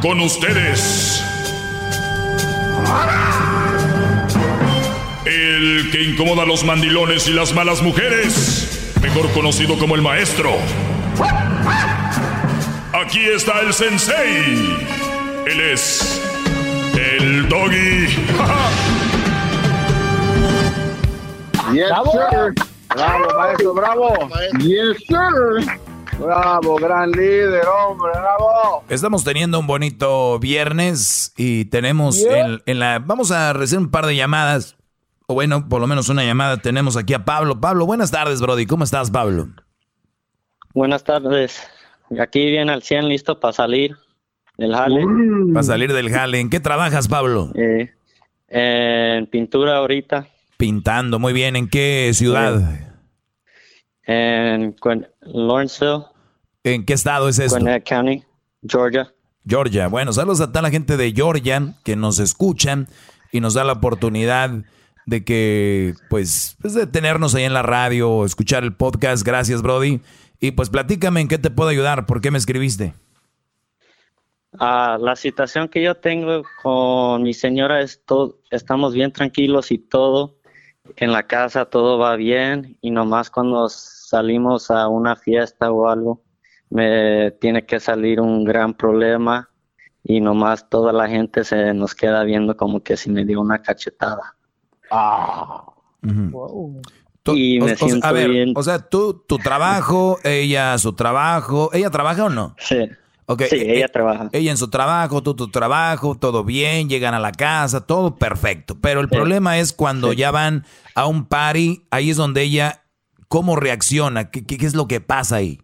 con ustedes. El que incomoda a los mandilones y las malas mujeres, mejor conocido como el maestro. Aquí está el sensei. Él es el doggy. bravo. Bravo, maestro, bravo. Yes, sir. Bravo, gran líder, hombre, bravo. Estamos teniendo un bonito viernes y tenemos en, la... Vamos a recibir un par de llamadas, o bueno, por lo menos una llamada. Tenemos aquí a Pablo. Pablo, buenas tardes, Brody. ¿Cómo estás, Pablo? Buenas tardes. Aquí viene al 100 listo para salir del jale. Para salir del jale. ¿En qué trabajas, Pablo? Eh, en pintura ahorita. Pintando, muy bien. ¿En qué ciudad? En Lawrenceville. ¿En qué estado es esto? Gwinnett County, Georgia. Georgia. Bueno, saludos a toda la gente de Georgia que nos escuchan y nos da la oportunidad de que, pues, pues de tenernos ahí en la radio, escuchar el podcast. Gracias, Brody. Y pues platícame en qué te puedo ayudar. ¿Por qué me escribiste? Ah, la situación que yo tengo con mi señora es todo, estamos bien tranquilos y todo. En la casa todo va bien y nomás cuando salimos a una fiesta o algo, me tiene que salir un gran problema y nomás toda la gente se nos queda viendo como que si me dio una cachetada. Ah. Y me siento a ver, O sea, tú, tu trabajo, ella su trabajo, ¿ella trabaja o no? Sí. Okay. Sí, ella trabaja. Ella en su trabajo, tú tu trabajo, todo bien, llegan a la casa, todo perfecto. Pero el problema es cuando ya van a un party, ahí es donde ella, ¿cómo reacciona? ¿Qué, qué es lo que pasa ahí?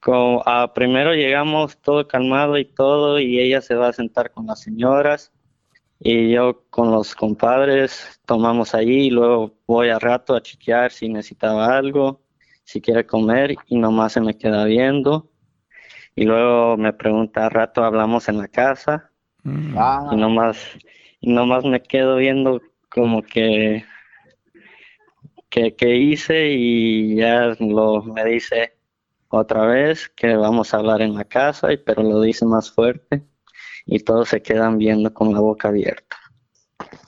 Como, ah, primero llegamos todo calmado y todo y ella se va a sentar con las señoras y yo con los compadres tomamos allí y luego voy a rato a chequear si necesitaba algo, si quiere comer y nomás se me queda viendo. Y luego me pregunta a rato hablamos en la casa mm. y nomás y nomás me quedo viendo como que que, hice y ya lo me dice otra vez que vamos a hablar en la casa, y, pero lo dice más fuerte y todos se quedan viendo con la boca abierta.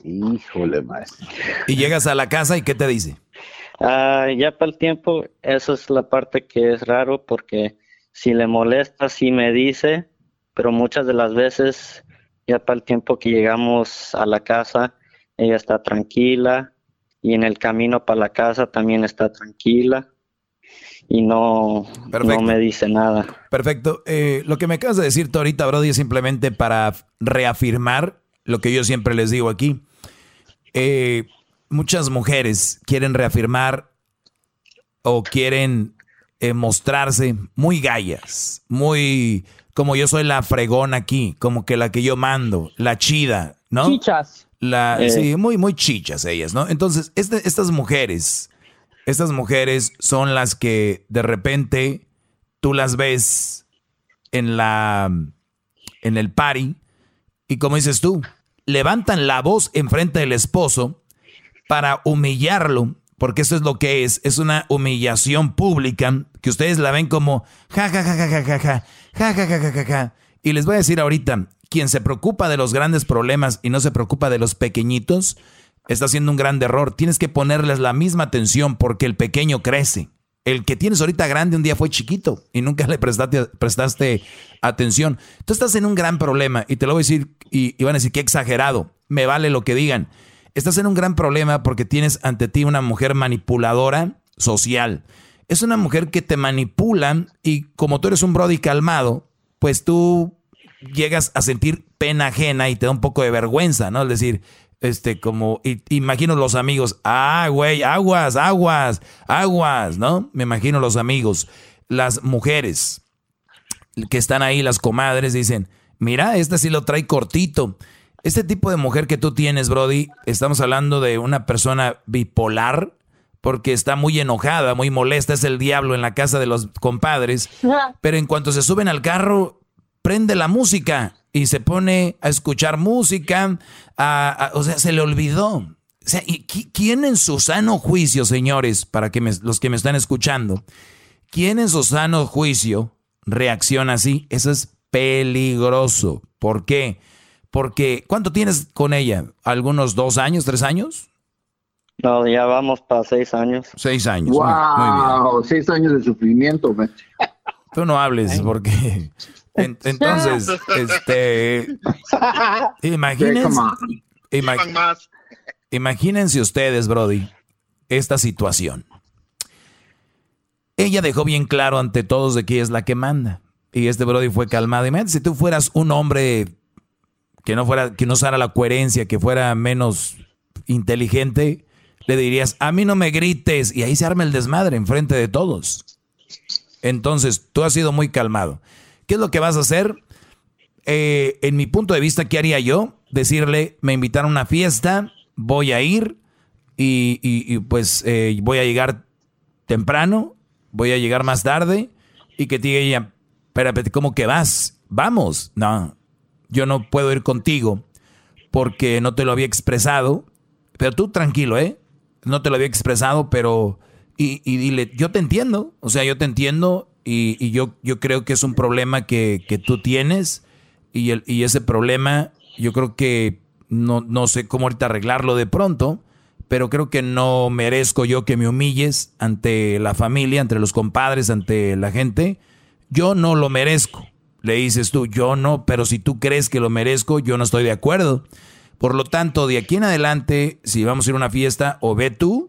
Híjole, maestro. Y llegas a la casa y ¿qué te dice? Ah, ya para el tiempo, eso es la parte que es raro porque si le molesta, sí me dice, pero muchas de las veces, ya para el tiempo que llegamos a la casa, ella está tranquila y en el camino para la casa también está tranquila y no, no me dice nada. Perfecto. Eh, lo que me acabas de decir tú ahorita, Brody, es simplemente para reafirmar lo que yo siempre les digo aquí. Eh, muchas mujeres quieren reafirmar o quieren eh, mostrarse muy gallas, muy como yo soy la fregona aquí, como que la que yo mando, la chida, ¿no? Chichas. La, Sí, muy, muy chichas ellas, ¿no? Entonces, este, estas mujeres estas mujeres son las que de repente tú las ves en la en el party y como dices tú, levantan la voz enfrente del esposo para humillarlo, porque eso es lo que es, es una humillación pública que ustedes la ven como ja ja ja ja ja ja ja ja ja ja ja ja y les voy a decir ahorita, quien se preocupa de los grandes problemas y no se preocupa de los pequeñitos, está haciendo un gran error. Tienes que ponerles la misma atención porque el pequeño crece. El que tienes ahorita grande un día fue chiquito y nunca le prestaste, prestaste atención. Tú estás en un gran problema y te lo voy a decir y, van a decir que exagerado. Me vale lo que digan. Estás en un gran problema porque tienes ante ti una mujer manipuladora social. Es una mujer que te manipula y como tú eres un brody calmado, pues tú llegas a sentir pena ajena y te da un poco de vergüenza, ¿no? Es decir, este, como, imagino los amigos, ah, güey, aguas, aguas, aguas, ¿no? Me imagino los amigos, las mujeres que están ahí, las comadres, dicen, mira, este sí lo trae cortito. Este tipo de mujer que tú tienes, Brody, estamos hablando de una persona bipolar, porque está muy enojada, muy molesta, es el diablo en la casa de los compadres, pero en cuanto se suben al carro, prende la música y se pone a escuchar música, o sea, se le olvidó. O sea, ¿quién en su sano juicio, señores, para que los que me están escuchando, quién en su sano juicio reacciona así? Eso es peligroso. ¿Por qué? Porque, ¿cuánto tienes con ella? ¿Algunos dos años, tres años? No, ya vamos para seis años. Seis años. Wow, seis años de sufrimiento. Tú no hables porque entonces, este, imagínense, imagínense ustedes, Brody, esta situación. Ella dejó bien claro ante todos de que es la que manda. Y este Brody fue calmado. Y si tú fueras un hombre que no fuera, que no usara la coherencia, que fuera menos inteligente, le dirías, a mí no me grites. Y ahí se arma el desmadre enfrente de todos. Entonces, tú has sido muy calmado. ¿Qué es lo que vas a hacer? Eh, en mi punto de vista, ¿qué haría yo? Decirle, me invitaron a una fiesta, voy a ir y, pues eh, voy a llegar temprano, voy a llegar más tarde y que te diga ella, espérate, ¿cómo que vas? Vamos. No, yo no puedo ir contigo porque no te lo había expresado, pero tú tranquilo, ¿eh? No te lo había expresado, pero y, dile, yo te entiendo, o sea, yo te entiendo y, yo, yo creo que es un problema que, tú tienes y, el, y ese problema yo creo que no, no sé cómo ahorita arreglarlo de pronto, pero creo que no merezco yo que me humilles ante la familia, ante los compadres, ante la gente. Yo no lo merezco. Le dices tú, yo no, pero si tú crees que lo merezco, yo no estoy de acuerdo. Por lo tanto, de aquí en adelante, si vamos a ir a una fiesta, o ve tú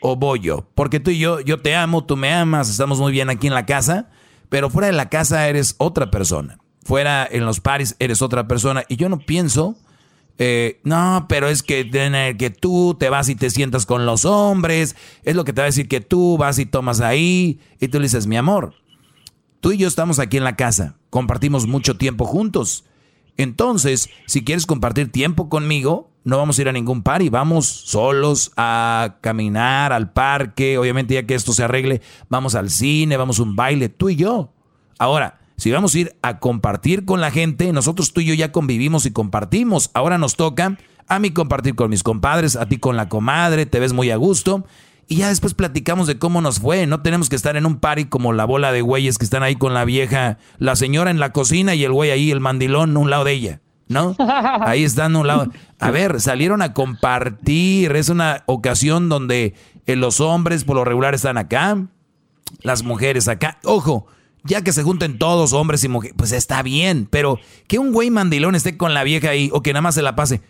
o voy yo. Porque tú y yo, yo te amo, tú me amas, estamos muy bien aquí en la casa, pero fuera de la casa eres otra persona. Fuera en los paris eres otra persona. Y yo no pienso, eh, no, pero es que, que tú te vas y te sientas con los hombres, es lo que te va a decir que tú vas y tomas ahí, y tú le dices, mi amor, tú y yo estamos aquí en la casa, compartimos mucho tiempo juntos. Entonces, si quieres compartir tiempo conmigo, no vamos a ir a ningún par y vamos solos a caminar al parque. Obviamente, ya que esto se arregle, vamos al cine, vamos a un baile, tú y yo. Ahora, si vamos a ir a compartir con la gente, nosotros tú y yo ya convivimos y compartimos. Ahora nos toca a mí compartir con mis compadres, a ti con la comadre, te ves muy a gusto. Y ya después platicamos de cómo nos fue. No tenemos que estar en un party como la bola de güeyes que están ahí con la vieja, la señora en la cocina y el güey ahí, el mandilón, un lado de ella. ¿no? Ahí están un lado. A ver, salieron a compartir. Es una ocasión donde eh, los hombres por lo regular están acá, las mujeres acá. Ojo, ya que se junten todos, hombres y mujeres, pues está bien, pero que un güey mandilón esté con la vieja ahí o que nada más se la pase.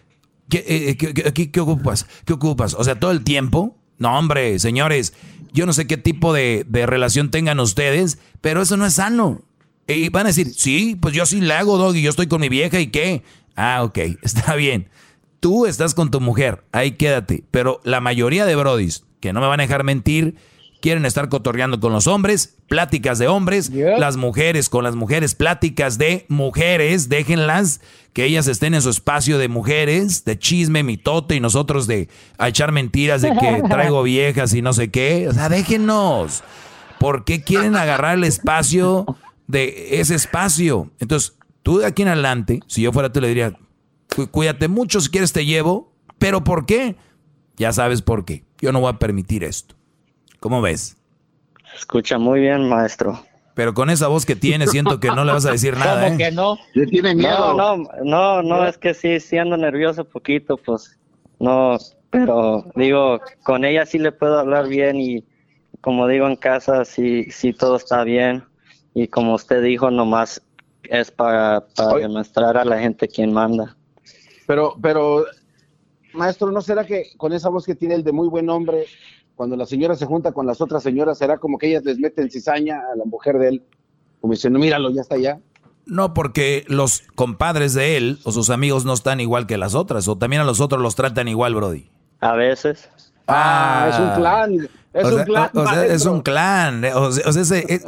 ¿Qué, eh, qué, ocupas? ¿Qué ocupas? O sea, todo el tiempo. No, hombre, señores, yo no sé qué tipo de, de relación tengan ustedes, pero eso no es sano. Y van a decir, sí, pues yo sí le hago, dog, y yo estoy con mi vieja y qué. Ah, ok, está bien. Tú estás con tu mujer, ahí quédate. Pero la mayoría de brodis, que no me van a dejar mentir, quieren estar cotorreando con los hombres, pláticas de hombres, las mujeres con las mujeres, pláticas de mujeres, déjenlas que ellas estén en su espacio de mujeres, de chisme, mitote y nosotros de echar mentiras de que traigo viejas y no sé qué. O sea, déjenos. ¿Por qué quieren agarrar el espacio de ese espacio. Entonces, tú de aquí en adelante, si yo fuera tú le diría, cuídate mucho, si quieres te llevo, pero ¿por qué? Ya sabes por qué. Yo no voy a permitir esto. ¿Cómo ves? Escucha muy bien, maestro. Pero con esa voz que tiene, siento que no le vas a decir nada. ¿Cómo ¿eh? que no? Le tiene miedo. No, no, no, no, es que sí, siendo nervioso poquito, pues no, pero digo, con ella sí le puedo hablar bien y como digo en casa, sí, sí todo está bien y como usted dijo, nomás es para, demostrar a la gente quién manda. Pero, pero, maestro, ¿no será que con esa voz que tiene el de muy buen hombre, cuando la señora se junta con las otras señoras, será como que ellas les meten cizaña a la mujer de él, como diciendo, míralo, ya está allá? No, porque los compadres de él o sus amigos no están igual que las otras, o también a los otros los tratan igual, Brody. A veces. Ah, es un clan. Es un clan. O sea, es un clan. O sea, ese,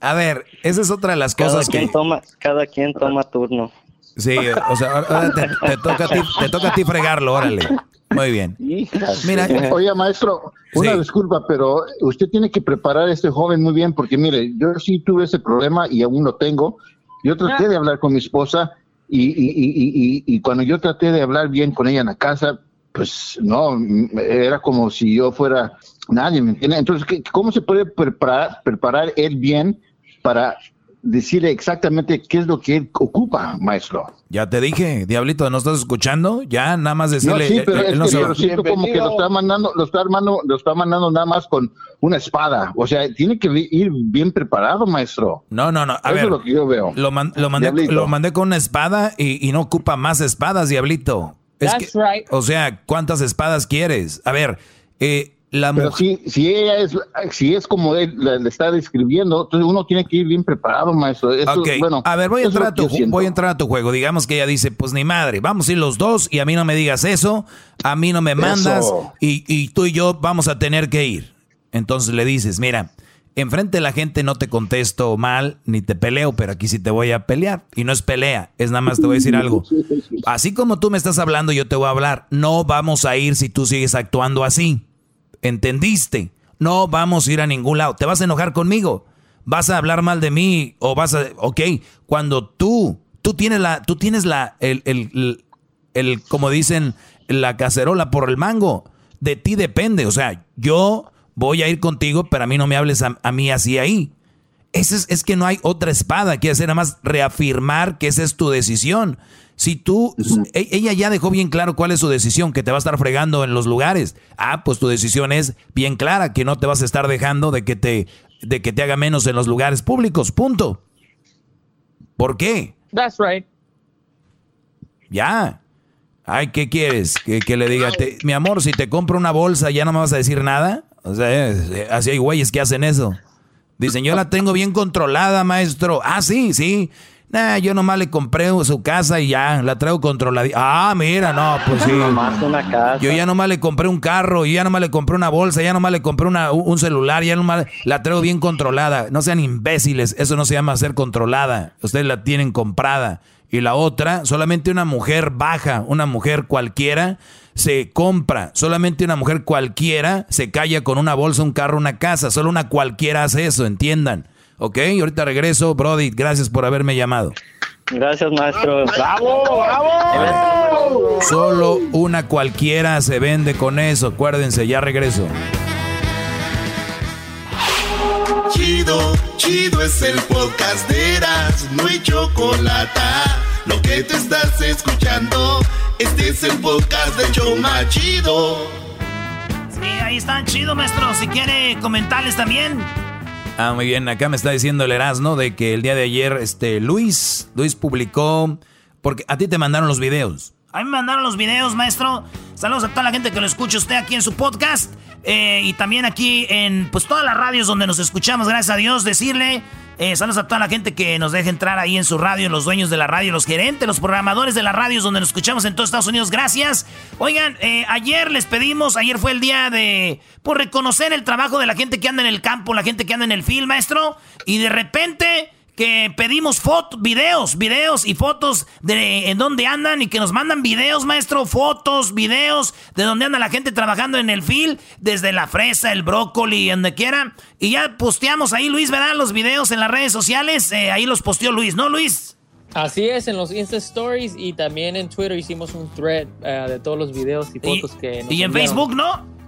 a ver, esa es otra de las cosas que... Toma, cada quien toma turno. Sí, o sea, te, toca a ti, te toca a ti fregarlo, órale. Muy bien. Mira, oye, maestro, una disculpa, pero usted tiene que preparar a este joven muy bien, porque mire, yo sí tuve ese problema y aún lo tengo. Yo traté de hablar con mi esposa y, y, y, y, cuando yo traté de hablar bien con ella en la casa, pues no, era como si yo fuera nadie, ¿me entiende? Entonces, ¿cómo se puede preparar, preparar él bien para decirle exactamente qué es lo que él ocupa, maestro. Ya te dije, Diablito, ¿no estás escuchando? Ya nada más decirle. No, sí, pero es que siento como que lo está mandando, lo está mandando, lo está mandando nada más con una espada. O sea, tiene que ir bien preparado, maestro. No, no, no. A Eso ver, es lo que yo veo. Lo, man- lo mandé, Diablito. lo mandé con una espada y, y no ocupa más espadas, Diablito. Es That's que- right. O sea, ¿cuántas espadas quieres? A ver, eh, la Pero si, si ella es, si es como él le, está describiendo, entonces uno tiene que ir bien preparado, maestro. Eso, bueno, a ver, voy a, entrar a tu, yo siento. voy a entrar a tu juego. Digamos que ella dice, pues ni madre, vamos a ir los dos y a mí no me digas eso, a mí no me mandas y, y tú y yo vamos a tener que ir. Entonces le dices, mira, enfrente de la gente no te contesto mal ni te peleo, pero aquí sí te voy a pelear. Y no es pelea, es nada más te voy a decir algo. Así como tú me estás hablando, yo te voy a hablar. No vamos a ir si tú sigues actuando así. ¿Entendiste? No vamos a ir a ningún lado. ¿Te vas a enojar conmigo? ¿Vas a hablar mal de mí? ¿O vas a...? Ok, cuando tú, tú tienes la, tú tienes la, el, el, el, como dicen, la cacerola por el mango. De ti depende. O sea, yo voy a ir contigo, pero a mí no me hables a, a mí así ahí. Ese es, es que no hay otra espada que hacer, nada más reafirmar que esa es tu decisión. Si tú, e- ella ya dejó bien claro cuál es su decisión, que te va a estar fregando en los lugares. Ah, pues tu decisión es bien clara, que no te vas a estar dejando de que te, de que te haga menos en los lugares públicos. Punto. ¿Por qué? That's right. Ya. Ay, ¿qué quieres? Que, que le diga, te- mi amor, si te compro una bolsa, ¿ya no me vas a decir nada? O sea, así hay güeyes que hacen eso. Dicen, yo la tengo bien controlada, maestro. Ah, sí, sí. Nah, yo nomás le compré su casa y ya, la traigo controlada. Ah, mira, no, pues sí. Nomás una casa. Yo ya nomás le compré un carro, yo ya nomás le compré una bolsa, ya nomás le compré una- un celular, ya nomás la traigo bien controlada. No sean imbéciles, eso no se llama ser controlada. Ustedes la tienen comprada. Y la otra, solamente una mujer baja, una mujer cualquiera, se compra. Solamente una mujer cualquiera se calla con una bolsa, un carro, una casa. Solo una cualquiera hace eso, entiendan. ¿Ok? Ahorita regreso, Brody. Gracias por haberme llamado. Gracias, maestro. Solo una cualquiera se vende con eso. Acuérdense, ya regreso. Chido, chido es el podcast de Eras, no hay chocolate. Lo que te estás escuchando, este es el podcast de Choma Chido. Sí, ahí está, chido, maestro. Si quiere comentarles también. Ah, muy bien. Acá me está diciendo el Erasmo de que el día de ayer, este, Luis, Luis publicó, porque a ti te mandaron los videos. A mí me mandaron los videos, maestro. Saludos a toda la gente que lo escucha usted aquí en su podcast. eh, y también aquí en, pues, todas las radios donde nos escuchamos, gracias a Dios, decirle... eh, saludos a toda la gente que nos deja entrar ahí en su radio, los dueños de la radio, los gerentes, los programadores de las radios donde nos escuchamos en todos Estados Unidos. Gracias. Oigan, eh, ayer les pedimos, ayer fue el día de por reconocer el trabajo de la gente que anda en el campo, la gente que anda en el field, maestro. Y de repente que pedimos fotos, videos, videos y fotos de en dónde andan y que nos mandan videos, maestro, fotos, videos de dónde anda la gente trabajando en el field, desde la fresa, el brócoli, donde quiera. Y ya posteamos ahí, Luis, ¿verdad? Los videos en las redes sociales, eh, ahí los posteó Luis, ¿no, Luis? Así es, en los Insta Stories y también en Twitter hicimos un thread eh, de todos los videos y Y, fotos que nos y en enviaron. Facebook, ¿no?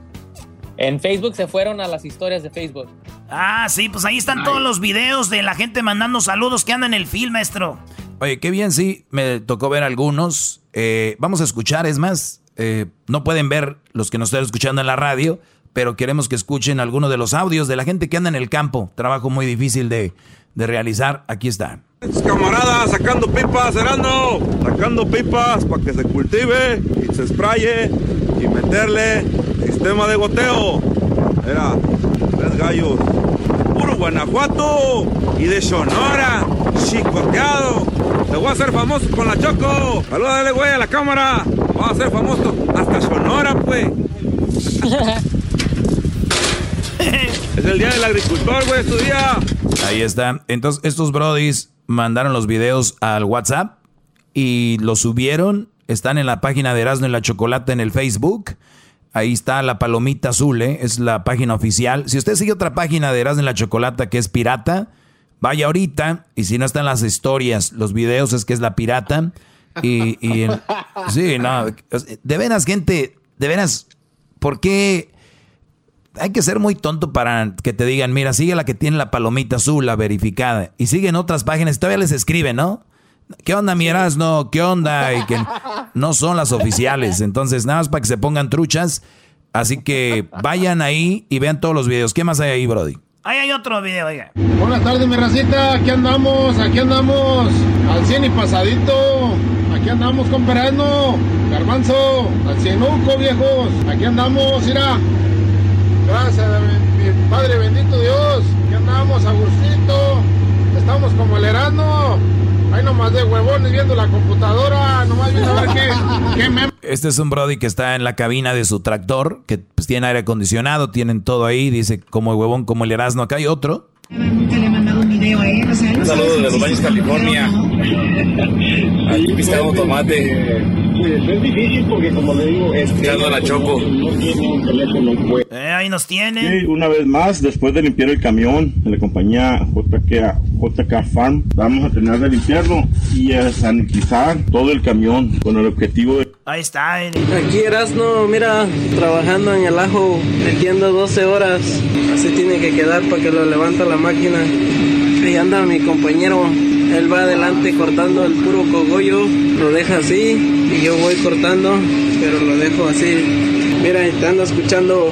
En Facebook se fueron a las historias de Facebook. Ah, sí, pues ahí están todos los videos de la gente mandando saludos que anda en el film, maestro. Oye, qué bien, sí, me tocó ver algunos. Eh, vamos a escuchar, es más, eh, no pueden ver los que nos están escuchando en la radio, pero queremos que escuchen algunos de los audios de la gente que anda en el campo. Trabajo muy difícil de, de realizar. Aquí está. Camaradas, sacando pipas, Erasmo, sacando pipas para que se cultive y se spraye y meterle sistema de goteo. Era tres gallos, puro Guanajuato y de Sonora, chicoteado. Te voy a hacer famoso con la Choco. Salúdale, güey, a la cámara. Vamos a ser famoso hasta Sonora, pues. es el día del agricultor, güey, es tu día. Ahí está. Entonces, estos brodis mandaron los videos al WhatsApp y los subieron. Están en la página de Erasmo y la Chocolata en el Facebook. Ahí está la palomita azul, ¿eh? es la página oficial. Si usted sigue otra página de Erasmo y la Chocolata que es pirata, vaya ahorita. Y si no están las historias, los videos, es que es la pirata. Y, y sí, no. De veras, gente, de veras, ¿por qué? hay que ser muy tonto para que te digan, mira, sigue la que tiene la palomita azul, la verificada. Y siguen otras páginas, todavía les escriben, ¿no? ¿Qué onda, miras? No, ¿qué onda? Y que no son las oficiales. Entonces, nada más para que se pongan truchas. Así que vayan ahí y vean todos los videos. ¿Qué más hay ahí, Brody? Ahí hay otro video, oiga. Buenas tardes, mi racita. Aquí andamos, aquí andamos. Al 100 y pasadito. Aquí andamos comparando. Garbanzo, al cienuco, viejos. Aquí andamos, mira. Gracias, mi, Padre bendito Dios. Aquí andamos, Agustito. Estamos como el herano. Ahí nomás de huevones viendo la computadora, nomás viendo a ver qué, qué Este es un Brody que está en la cabina de su tractor, que pues, tiene aire acondicionado, tienen todo ahí, dice como el huevón, como el Erasmo. Acá hay otro. Video o sea, Un saludo de los Baños, California. Aquí piscando tomate. Es difícil porque, como le digo, a la Choco. Eh, ahí nos tienen. Sí, una vez más, después de limpiar el camión de la compañía JK, JK Farm, vamos a terminar de limpiarlo y a sanitizar todo el camión con el objetivo de... Ahí está. Aquí Erasno, mira, trabajando en el ajo, metiendo 12 horas. Así tiene que quedar para que lo levanta la máquina. Ahí anda mi compañero. Él va adelante cortando el puro cogollo, lo deja así y yo voy cortando, pero lo dejo así. Mira, te ando escuchando.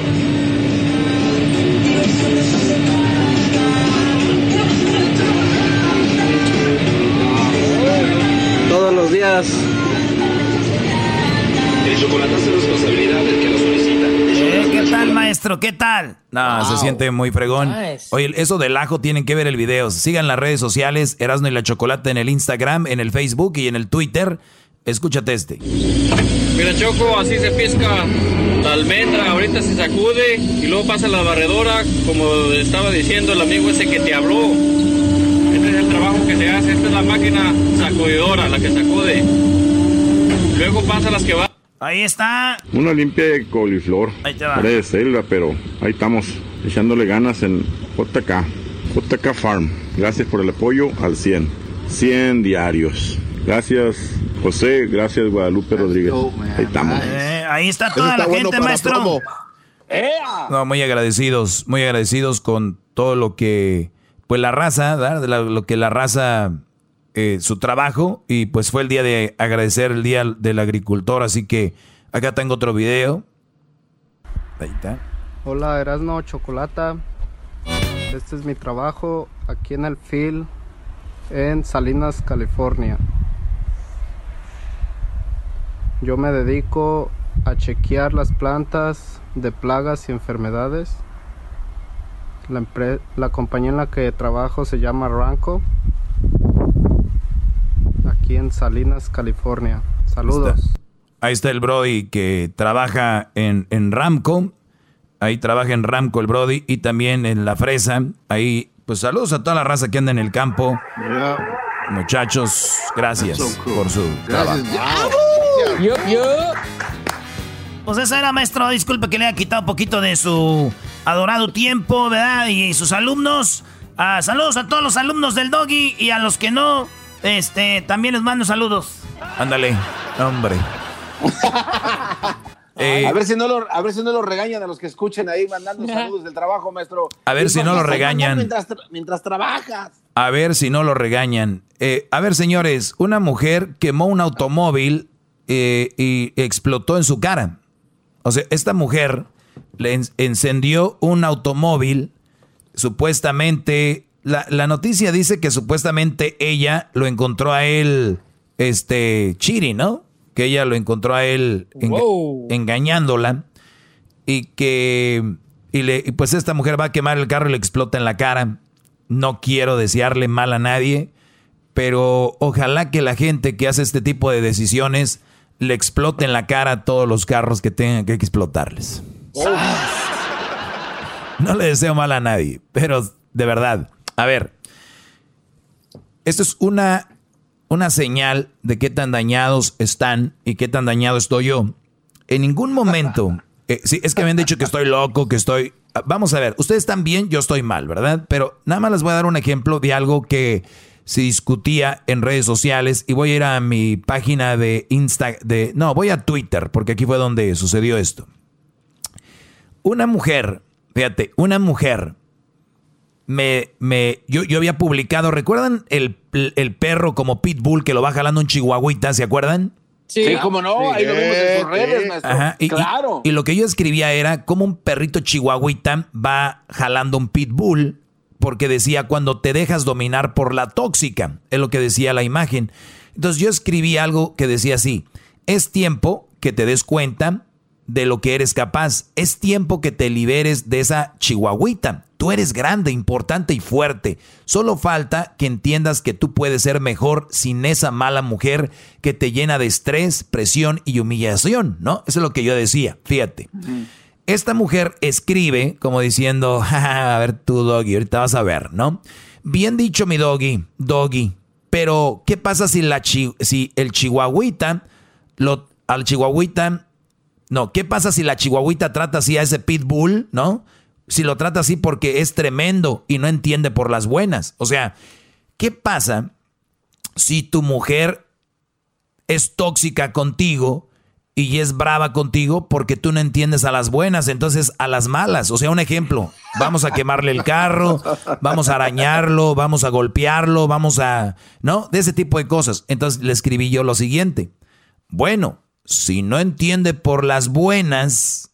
Maestro? ¿Qué tal? No, se siente muy fregón. Oye, eso del ajo tienen que ver el video. Sigan las redes sociales, Erasno y la Chocolate en el Instagram, en el Facebook y en el Twitter. Escúchate este. Mira, Choco, así se pesca la almendra. Ahorita se sacude y luego pasa la barredora, como estaba diciendo el amigo ese que te habló. Este es el trabajo que se hace. Esta es la máquina sacudidora, la que sacude. Luego pasa las que van. Ahí está. Una limpia de coliflor. Ahí te va. De selva, pero ahí estamos, echándole ganas en JK. JK Farm. Gracias por el apoyo al 100. 100 diarios. Gracias, José. Gracias, Guadalupe Rodríguez. Ahí estamos. Eh, ahí está toda la gente, maestro. No, muy agradecidos, muy agradecidos con todo lo que, pues la raza, ¿verdad? De la- lo que la raza, eh, su trabajo, y pues fue el día de agradecer el día del agricultor, así que acá tengo otro video. Ahí está. Hola, Erasno Chocolata. Este es mi trabajo aquí en el field en Salinas, California. Yo me dedico a chequear las plantas de plagas y enfermedades. La, la compañía en la que trabajo se llama Ranco. Aquí en Salinas, California. Saludos. Ahí está el Brody que trabaja en, en Ramco. Ahí trabaja en Ramco el Brody y también en La Fresa. Ahí, pues saludos a toda la raza que anda en el campo. Muchachos, gracias por su trabajo. Yo, yo. Pues eso era, maestro. Disculpe que le haya quitado un poquito de su adorado tiempo, ¿verdad? Y sus alumnos. Ah, saludos a todos los alumnos del Doggy y a los que no, este, también les mando saludos. Ándale, hombre. Eh, a ver si no lo, a ver si no lo regañan a los que escuchen ahí mandando saludos del trabajo, maestro. A ver si no lo regañan. Mientras, tra- mientras trabajas. A ver si no lo regañan. Eh, a ver, señores, una mujer quemó un automóvil eh, y explotó en su cara. O sea, esta mujer le en- encendió un automóvil, supuestamente, la, la noticia dice que supuestamente ella lo encontró a él, este, cheating, ¿no? Que ella lo encontró a él enga- Wow. engañándola y que, y, le, y pues esta mujer va a quemar el carro y le explota en la cara. No quiero desearle mal a nadie, pero ojalá que la gente que hace este tipo de decisiones le explote en la cara a todos los carros que tengan que explotarles. No le deseo mal a nadie, pero de verdad, a ver, esto es una, una señal de qué tan dañados están y qué tan dañado estoy yo. En ningún momento, eh, sí, es que me han dicho que estoy loco, que estoy... Vamos a ver, ustedes están bien, yo estoy mal, ¿verdad? Pero nada más les voy a dar un ejemplo de algo que se discutía en redes sociales y voy a ir a mi página de Insta, de, no, voy a Twitter, porque aquí fue donde sucedió esto. Una mujer Fíjate, una mujer me, me, yo, yo había publicado, ¿recuerdan el, el perro como Pitbull que lo va jalando un chihuahuita, ¿se acuerdan? Sí, cómo no, ahí lo vimos en sus redes, maestro. y, claro. Y, lo que yo escribía era cómo un perrito chihuahuita va jalando un pitbull, porque decía cuando te dejas dominar por la tóxica, es lo que decía la imagen. Entonces yo escribí algo que decía así, es tiempo que te des cuenta de lo que eres capaz. Es tiempo que te liberes de esa chihuahuita. Tú eres grande, importante y fuerte. Solo falta que entiendas que tú puedes ser mejor sin esa mala mujer que te llena de estrés, presión y humillación, ¿no? Eso es lo que yo decía, fíjate. Esta mujer escribe como diciendo, a ver tú, doggy, ahorita vas a ver, ¿no? Bien dicho, mi doggy, doggy. Pero, ¿qué pasa si, la si el chihuahuita, lo, al chihuahuita no, ¿qué pasa si la chihuahuita trata así a ese pitbull, no? Si lo trata así porque es tremendo y no entiende por las buenas. O sea, ¿qué pasa si tu mujer es tóxica contigo y es brava contigo porque tú no entiendes a las buenas, entonces a las malas? O sea, un ejemplo, vamos a quemarle el carro, vamos a arañarlo, vamos a golpearlo, vamos a... ¿No? De ese tipo de cosas. Entonces le escribí yo lo siguiente. Bueno, si no entiende por las buenas,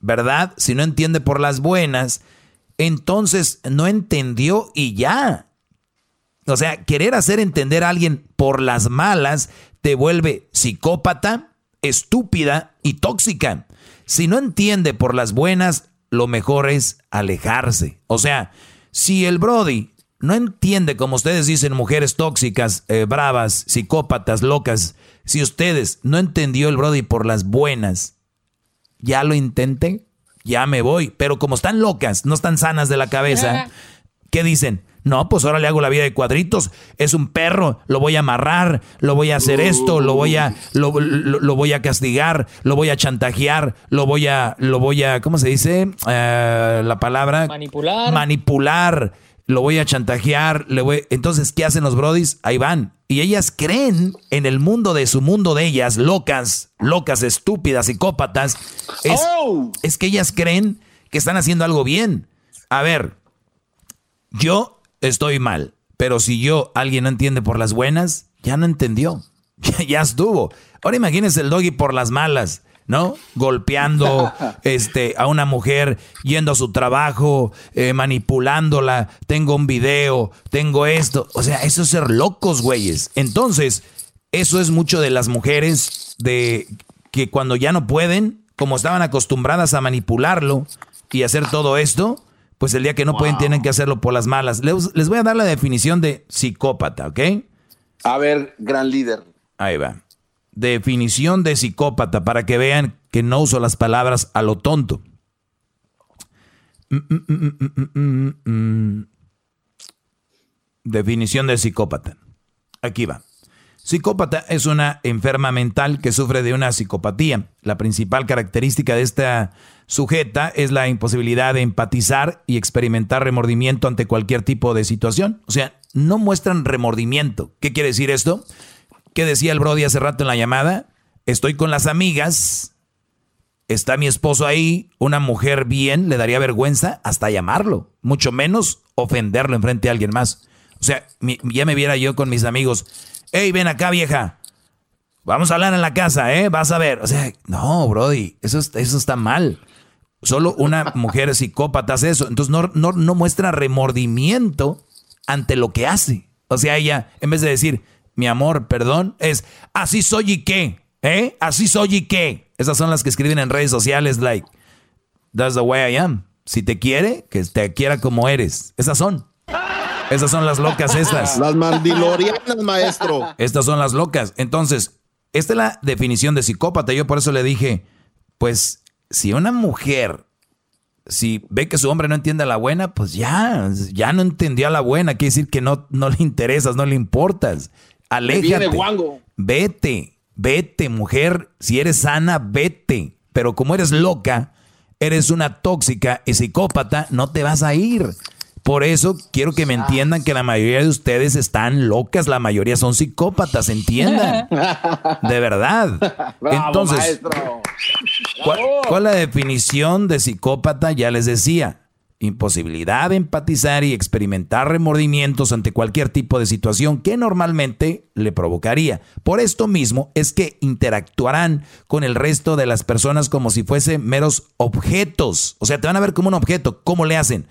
¿verdad? Si no entiende por las buenas, entonces no entendió y ya. O sea, querer hacer entender a alguien por las malas te vuelve psicópata, estúpida y tóxica. Si no entiende por las buenas, lo mejor es alejarse. O sea, si el Brody no entiende, como ustedes dicen, mujeres tóxicas, eh, bravas, psicópatas, locas, si ustedes no entendió el Brody por las buenas, ya lo intenté, ya me voy. Pero como están locas, no están sanas de la cabeza, ¿qué dicen? No, pues ahora le hago la vida de cuadritos. Es un perro, lo voy a amarrar, lo voy a hacer esto, lo voy a, lo, voy a castigar, lo voy a chantajear, lo voy a, lo voy a, ¿cómo se dice? Eh, la palabra. Manipular. Manipular lo voy a chantajear, le voy... Entonces, ¿qué hacen los brodis? Ahí van. Y ellas creen en el mundo de su mundo de ellas, locas, locas, estúpidas, psicópatas. Es, oh. es que ellas creen que están haciendo algo bien. A ver, yo estoy mal, pero si yo, alguien no entiende por las buenas, ya no entendió. ya estuvo. Ahora imagínense el doggy por las malas. ¿No? Golpeando este, a una mujer, yendo a su trabajo, eh, manipulándola, tengo un video, tengo esto. O sea, eso es ser locos, güeyes. Entonces, eso es mucho de las mujeres de que cuando ya no pueden, como estaban acostumbradas a manipularlo y hacer todo esto, pues el día que no pueden tienen que hacerlo por las malas. Les, les voy a dar la definición de psicópata, ¿ok? A ver, gran líder. Ahí va definición de psicópata para que vean que no uso las palabras a lo tonto. definición de psicópata. Aquí va. Psicópata es una enferma mental que sufre de una psicopatía. La principal característica de esta sujeta es la imposibilidad de empatizar y experimentar remordimiento ante cualquier tipo de situación. O sea, no muestran remordimiento. ¿Qué quiere decir esto? ¿Qué decía el Brody hace rato en la llamada? Estoy con las amigas, está mi esposo ahí, una mujer bien, le daría vergüenza hasta llamarlo, mucho menos ofenderlo en frente a alguien más. O sea, ya me viera yo con mis amigos, hey, ven acá vieja, vamos a hablar en la casa, ¿eh? Vas a ver. O sea, no, Brody, eso, eso está mal. Solo una mujer psicópata hace eso. Entonces no, no, no muestra remordimiento ante lo que hace. O sea, ella, en vez de decir, mi amor, perdón, es así soy y qué, ¿eh? Así soy y qué. Esas son las que escriben en redes sociales, like, that's the way I am. Si te quiere, que te quiera como eres. Esas son. Esas son las locas estas. Las mandilorianas, maestro. Estas son las locas. Entonces, esta es la definición de psicópata. Yo por eso le dije, pues, si una mujer, si ve que su hombre no entiende a la buena, pues ya, ya no entendió a la buena. Quiere decir que no, no le interesas, no le importas. Aléjate. Vete, vete, mujer. Si eres sana, vete. Pero como eres loca, eres una tóxica y psicópata, no te vas a ir. Por eso quiero que me entiendan que la mayoría de ustedes están locas, la mayoría son psicópatas, entiendan. De verdad. Entonces, ¿Cuál, ¿Cuál es la definición de psicópata? Ya les decía imposibilidad de empatizar y experimentar remordimientos ante cualquier tipo de situación que normalmente le provocaría. Por esto mismo es que interactuarán con el resto de las personas como si fuesen meros objetos. O sea, te van a ver como un objeto. ¿Cómo le hacen?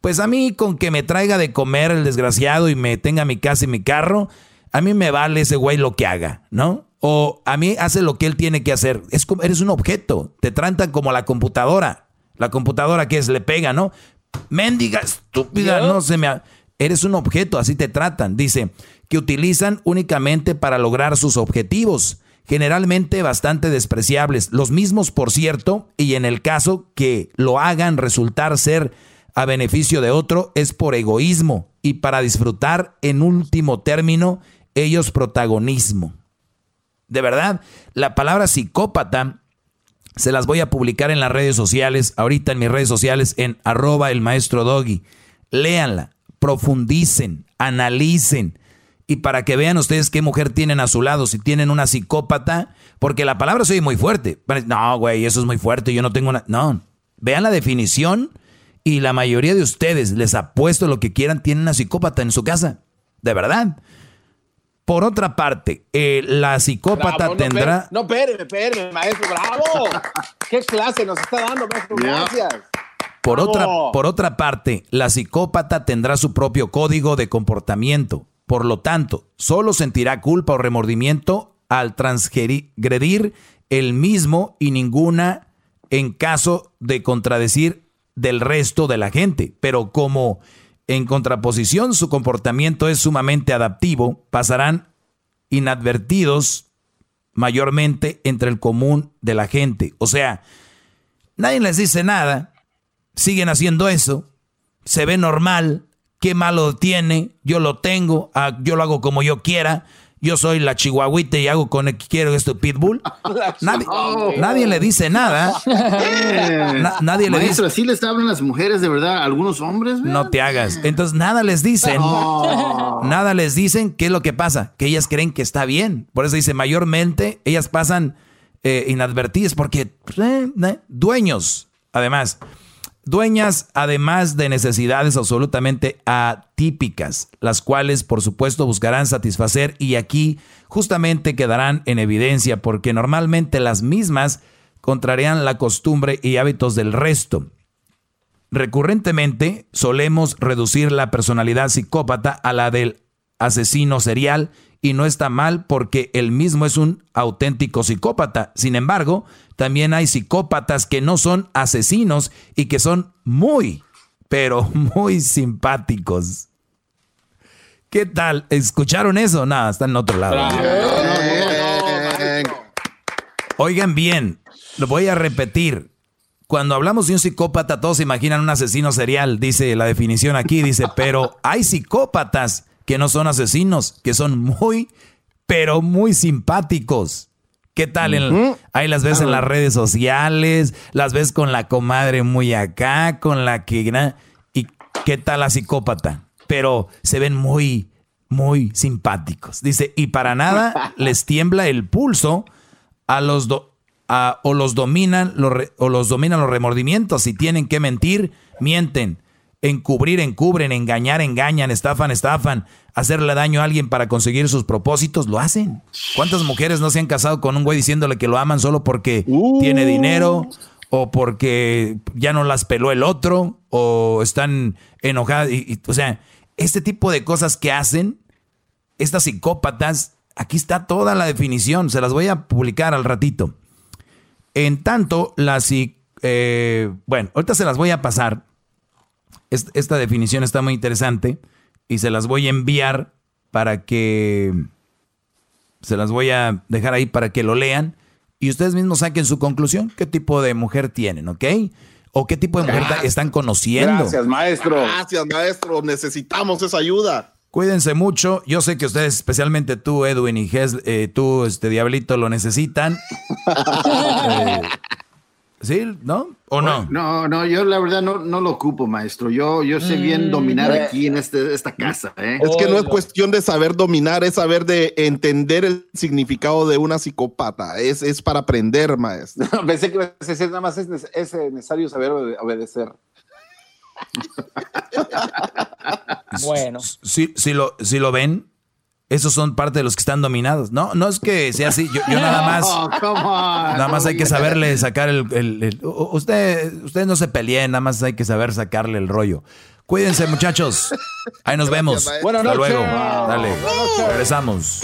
Pues a mí con que me traiga de comer el desgraciado y me tenga mi casa y mi carro, a mí me vale ese güey lo que haga, ¿no? O a mí hace lo que él tiene que hacer. Es como, eres un objeto. Te tratan como la computadora. La computadora que es, le pega, ¿no? Méndiga, estúpida, no se me... Eres un objeto, así te tratan. Dice, que utilizan únicamente para lograr sus objetivos, generalmente bastante despreciables. Los mismos, por cierto, y en el caso que lo hagan resultar ser a beneficio de otro, es por egoísmo y para disfrutar, en último término, ellos protagonismo. De verdad, la palabra psicópata se las voy a publicar en las redes sociales, ahorita en mis redes sociales, en arroba el maestro doggy. Léanla, profundicen, analicen. Y para que vean ustedes qué mujer tienen a su lado, si tienen una psicópata, porque la palabra soy muy fuerte. No, güey, eso es muy fuerte, yo no tengo una... No, vean la definición y la mayoría de ustedes, les apuesto lo que quieran, tienen una psicópata en su casa. De verdad. Por otra parte, eh, la psicópata tendrá. No, espéreme, espéreme, maestro, bravo. ¿Qué clase nos está dando, maestro? Gracias. Por otra, por otra parte, la psicópata tendrá su propio código de comportamiento. Por lo tanto, solo sentirá culpa o remordimiento al transgredir el mismo y ninguna en caso de contradecir del resto de la gente. Pero como en contraposición, su comportamiento es sumamente adaptivo, pasarán inadvertidos mayormente entre el común de la gente. O sea, nadie les dice nada, siguen haciendo eso, se ve normal, qué malo tiene, yo lo tengo, ah, yo lo hago como yo quiera, yo soy la chihuahuita y hago con el que quiero esto pitbull. Nadie, nadie, le dice nada. nadie le dice. así les hablan las mujeres de verdad, algunos hombres. No te hagas. Entonces nada les dicen. Nada les dicen qué es lo que pasa. Que ellas creen que está bien. Por eso dice, mayormente ellas pasan eh, inadvertidas porque eh, eh, dueños, además dueñas además de necesidades absolutamente atípicas, las cuales por supuesto buscarán satisfacer y aquí justamente quedarán en evidencia porque normalmente las mismas contrarían la costumbre y hábitos del resto. Recurrentemente solemos reducir la personalidad psicópata a la del asesino serial y no está mal porque él mismo es un auténtico psicópata. Sin embargo, también hay psicópatas que no son asesinos y que son muy, pero muy simpáticos. ¿Qué tal? ¿Escucharon eso? Nada, está en otro lado. Oigan bien, lo voy a repetir. Cuando hablamos de un psicópata, todos se imaginan un asesino serial, dice la definición aquí, dice, pero hay psicópatas que no son asesinos, que son muy, pero muy simpáticos. ¿Qué tal? ahí las ves en las redes sociales, las ves con la comadre muy acá, con la que... ¿Y qué tal la psicópata? Pero se ven muy, muy simpáticos. Dice, y para nada les tiembla el pulso a los o los dominan los o los dominan los remordimientos. Si tienen que mentir, mienten encubrir, encubren, engañar, engañan, estafan, estafan, hacerle daño a alguien para conseguir sus propósitos, lo hacen. ¿Cuántas mujeres no se han casado con un güey diciéndole que lo aman solo porque tiene dinero o porque ya no las peló el otro o están enojadas? Y, o sea, este tipo de cosas que hacen estas psicópatas, aquí está toda la definición, se las voy a publicar al ratito. En tanto, las... Eh, bueno, ahorita se las voy a pasar esta definición está muy interesante y se las voy a enviar para que se las voy a dejar ahí para que lo lean y ustedes mismos saquen su conclusión, qué tipo de mujer tienen, ¿ok? O qué tipo de mujer están conociendo. Gracias, maestro. Gracias, maestro. Necesitamos esa ayuda. Cuídense mucho. Yo sé que ustedes, especialmente tú, Edwin y eh, tú, este Diablito, lo necesitan. Eh, ¿Sí? ¿No? ¿O no? No, no, yo la verdad no, no lo ocupo, maestro. Yo, yo sé bien Mm, dominar aquí en este, esta casa. ¿eh? Es que no es cuestión de saber dominar, es saber de entender el significado de una psicópata. Es, es para aprender, maestro. Pensé que decir, nada más es, es, necesario saber obede- obedecer. Bueno. Si, si lo, si lo ven, esos son parte de los que están dominados. No, no es que sea así. Yo, yo nada más. Oh, come on. Nada más hay que saberle sacar el. el- usted, ustedes no se peleen, nada más hay que saber sacarle el rollo. Cuídense, muchachos. Ahí nos vemos. Buenas Hasta luego. Wow. Dale. Regresamos.